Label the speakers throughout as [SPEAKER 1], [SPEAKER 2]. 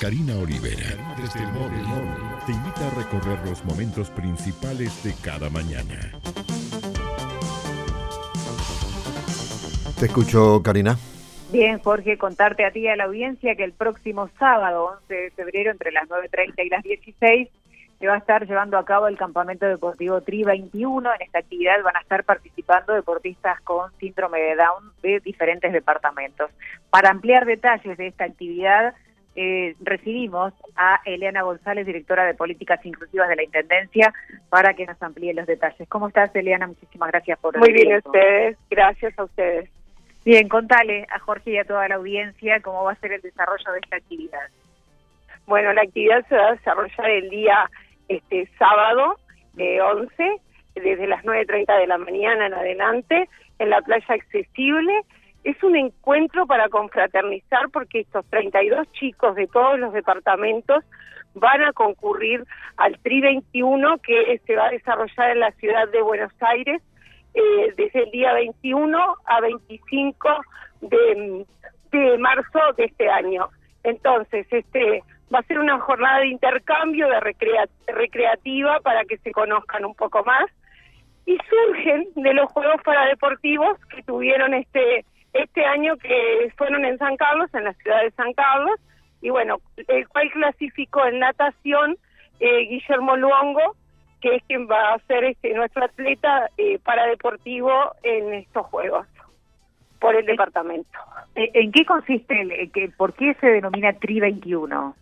[SPEAKER 1] Karina Olivera, desde el móvil, te invita a recorrer los momentos principales de cada mañana.
[SPEAKER 2] Te escucho, Karina.
[SPEAKER 3] Bien, Jorge, contarte a ti y a la audiencia que el próximo sábado, 11 de febrero, entre las 9.30 y las 16, se va a estar llevando a cabo el Campamento Deportivo Tri 21. En esta actividad van a estar participando deportistas con síndrome de Down de diferentes departamentos. Para ampliar detalles de esta actividad, eh, recibimos a Eliana González, directora de Políticas Inclusivas de la Intendencia, para que nos amplíe los detalles. ¿Cómo estás, Eliana? Muchísimas gracias por
[SPEAKER 4] Muy bien, ustedes. Gracias a ustedes.
[SPEAKER 3] Bien, contale a Jorge y a toda la audiencia cómo va a ser el desarrollo de esta actividad.
[SPEAKER 4] Bueno, la actividad se va a desarrollar el día este sábado de 11, desde las 9.30 de la mañana en adelante, en la playa accesible es un encuentro para confraternizar porque estos 32 chicos de todos los departamentos van a concurrir al TRI 21 que se va a desarrollar en la ciudad de Buenos Aires eh, desde el día 21 a 25 de, de marzo de este año. Entonces, este va a ser una jornada de intercambio de recreativa para que se conozcan un poco más y surgen de los Juegos Paradeportivos que tuvieron este este año que fueron en San Carlos, en la ciudad de San Carlos, y bueno, el cual clasificó en natación eh, Guillermo Luongo, que es quien va a ser este nuestro atleta eh, paradeportivo en estos Juegos por el departamento.
[SPEAKER 3] ¿En qué consiste, el, que, por qué se denomina Tri 21?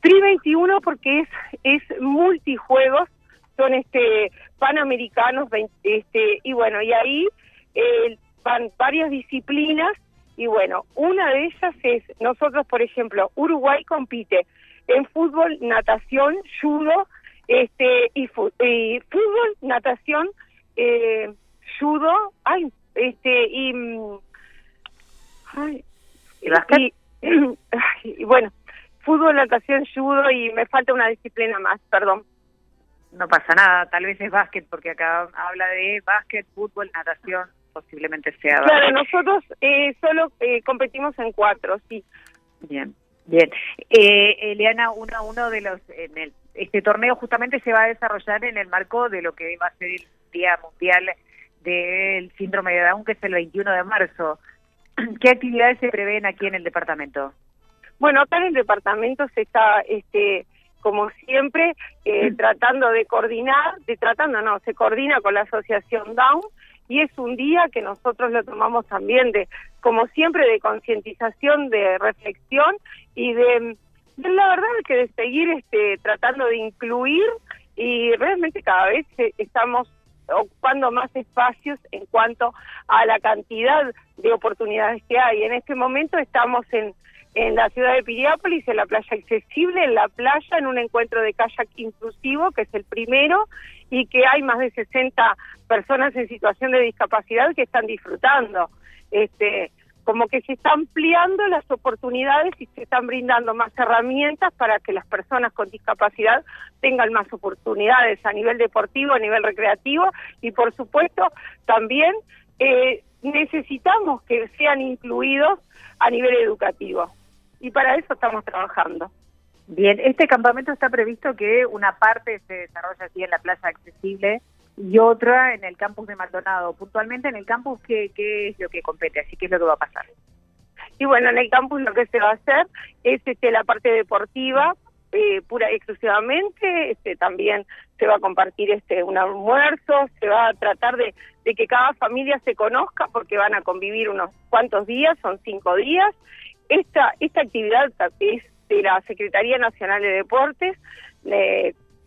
[SPEAKER 4] Tri 21 porque es es multijuegos, son este panamericanos, este y bueno, y ahí el van varias disciplinas y bueno, una de ellas es, nosotros por ejemplo, Uruguay compite en fútbol, natación, judo, este y, fútbol, natación, eh, judo, ay, este y, ay,
[SPEAKER 3] ¿Y,
[SPEAKER 4] y, bueno, fútbol, natación, judo y me falta una disciplina más, perdón.
[SPEAKER 3] No pasa nada, tal vez es básquet porque acá habla de básquet, fútbol, natación posiblemente sea.
[SPEAKER 4] Claro, nosotros eh, solo eh, competimos en cuatro, sí.
[SPEAKER 3] Bien, bien. Eh, Eliana, uno, uno de los, en el, este torneo justamente se va a desarrollar en el marco de lo que va a ser el Día Mundial del Síndrome de Down, que es el 21 de marzo. ¿Qué actividades se prevén aquí en el departamento?
[SPEAKER 4] Bueno, acá en el departamento se está, este, como siempre, eh, tratando de coordinar, de tratando, no, se coordina con la asociación Down y es un día que nosotros lo tomamos también de, como siempre, de concientización, de reflexión y de, la verdad que de seguir este, tratando de incluir y realmente cada vez estamos ocupando más espacios en cuanto a la cantidad de oportunidades que hay. En este momento estamos en en la ciudad de Piriápolis, en la playa accesible, en la playa, en un encuentro de kayak inclusivo, que es el primero, y que hay más de 60 personas en situación de discapacidad que están disfrutando. Este, como que se están ampliando las oportunidades y se están brindando más herramientas para que las personas con discapacidad tengan más oportunidades a nivel deportivo, a nivel recreativo y por supuesto también eh, necesitamos que sean incluidos a nivel educativo y para eso estamos trabajando.
[SPEAKER 3] Bien, este campamento está previsto que una parte se desarrolle aquí en la plaza accesible y otra en el campus de Maldonado. Puntualmente en el campus, ¿qué, qué es lo que compete? Así que es lo que va a pasar.
[SPEAKER 4] Y bueno, en el campus lo que se va a hacer es este, la parte deportiva, eh, pura y exclusivamente, este, también se va a compartir este un almuerzo, se va a tratar de, de que cada familia se conozca porque van a convivir unos cuantos días, son cinco días, esta, esta actividad es de la Secretaría Nacional de Deportes,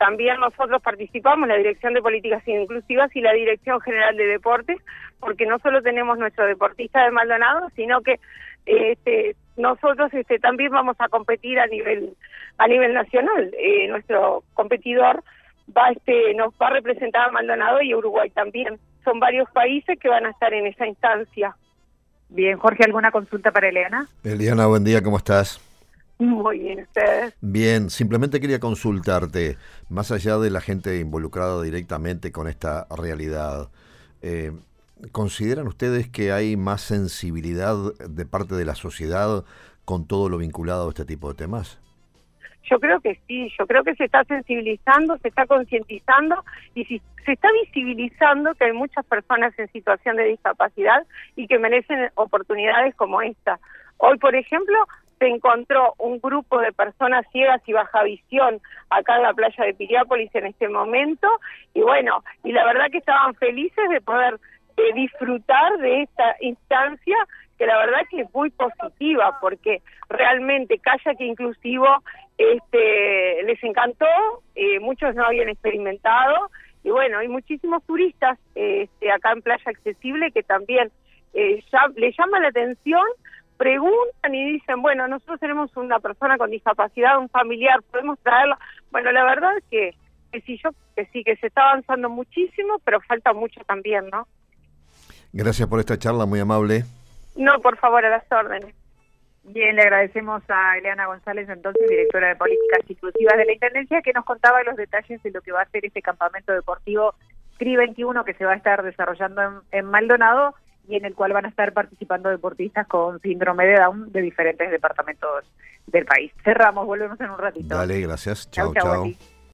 [SPEAKER 4] también nosotros participamos, la Dirección de Políticas Inclusivas y la Dirección General de Deportes, porque no solo tenemos nuestro deportista de Maldonado, sino que este, nosotros este, también vamos a competir a nivel a nivel nacional. Eh, nuestro competidor va este, nos va a representar a Maldonado y Uruguay también. Son varios países que van a estar en esa instancia.
[SPEAKER 3] Bien, Jorge, ¿alguna consulta para Eliana?
[SPEAKER 2] Eliana, buen día, ¿cómo estás?
[SPEAKER 4] Muy bien, ¿ustedes?
[SPEAKER 2] Bien, simplemente quería consultarte, más allá de la gente involucrada directamente con esta realidad, eh, ¿consideran ustedes que hay más sensibilidad de parte de la sociedad con todo lo vinculado a este tipo de temas?
[SPEAKER 4] Yo creo que sí, yo creo que se está sensibilizando, se está concientizando y si, se está visibilizando que hay muchas personas en situación de discapacidad y que merecen oportunidades como esta. Hoy, por ejemplo, se encontró un grupo de personas ciegas y baja visión acá en la playa de Piriápolis en este momento. Y bueno, y la verdad que estaban felices de poder eh, disfrutar de esta instancia que la verdad que es muy positiva porque realmente que Inclusivo este les encantó, eh, muchos no habían experimentado y bueno, hay muchísimos turistas este, acá en Playa Accesible que también eh, ya, les llama la atención preguntan y dicen, bueno, nosotros tenemos una persona con discapacidad, un familiar, podemos traerla. Bueno, la verdad es que, que sí, yo que sí, que se está avanzando muchísimo, pero falta mucho también, ¿no?
[SPEAKER 2] Gracias por esta charla, muy amable.
[SPEAKER 4] No, por favor, a las órdenes.
[SPEAKER 3] Bien, le agradecemos a Eliana González, entonces directora de Políticas Inclusivas de la Intendencia, que nos contaba los detalles de lo que va a ser este campamento deportivo CRI 21 que se va a estar desarrollando en, en Maldonado y en el cual van a estar participando deportistas con síndrome de Down de diferentes departamentos del país. Cerramos, volvemos en un ratito.
[SPEAKER 2] Dale, gracias. Chao, chao.